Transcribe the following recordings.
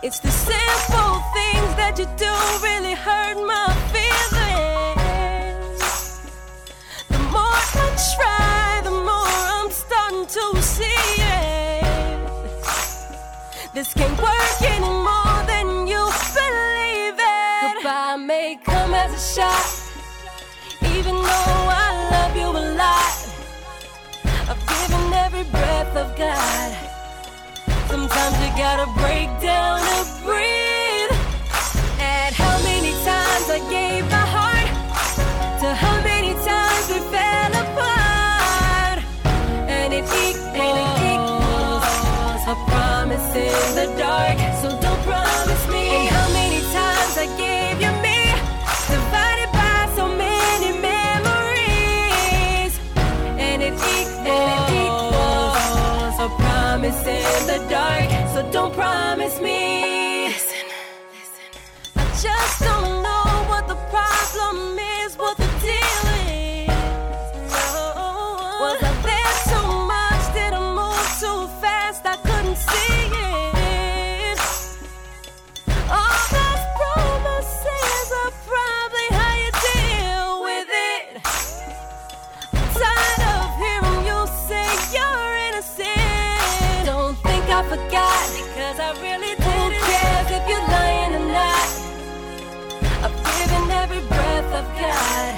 It's the simple things that you do really hurt my feelings. The more I try, the more I'm starting to see it. This can't work anymore than you believe it. Goodbye may come as a shock, even though I love you a lot. I've given every breath I've got. Sometimes you gotta promise in the dark. Think I forgot, cause I really did. Who cares if you're lying or not? I've given every breath I've got.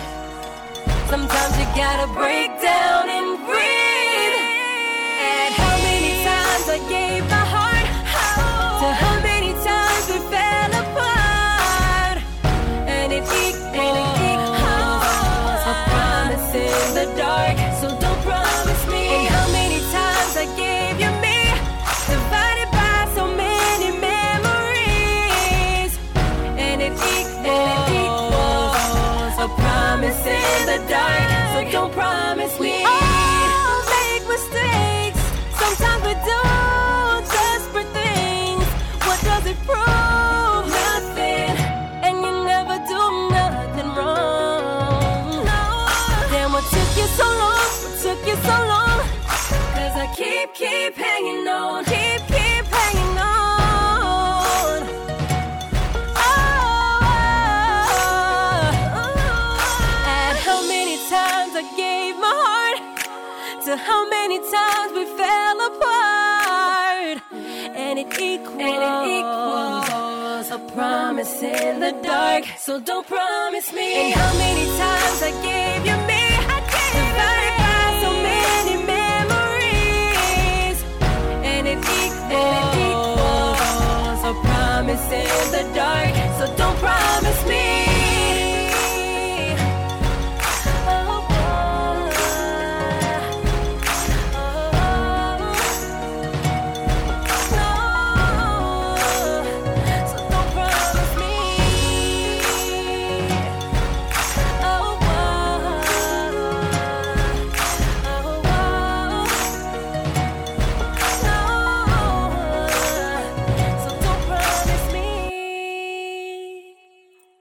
Sometimes you gotta break down a promise in the dark. So don't promise me. All make mistakes. Sometimes we do desperate things. What does it prove? Nothing. And you never do nothing wrong. No. Then what took you so long? What took you so long? Cause I keep, keep hanging on. how many times we fell apart, and it equals, and it equals a promise in the dark. So don't promise me. And how many times I gave you me, I gave you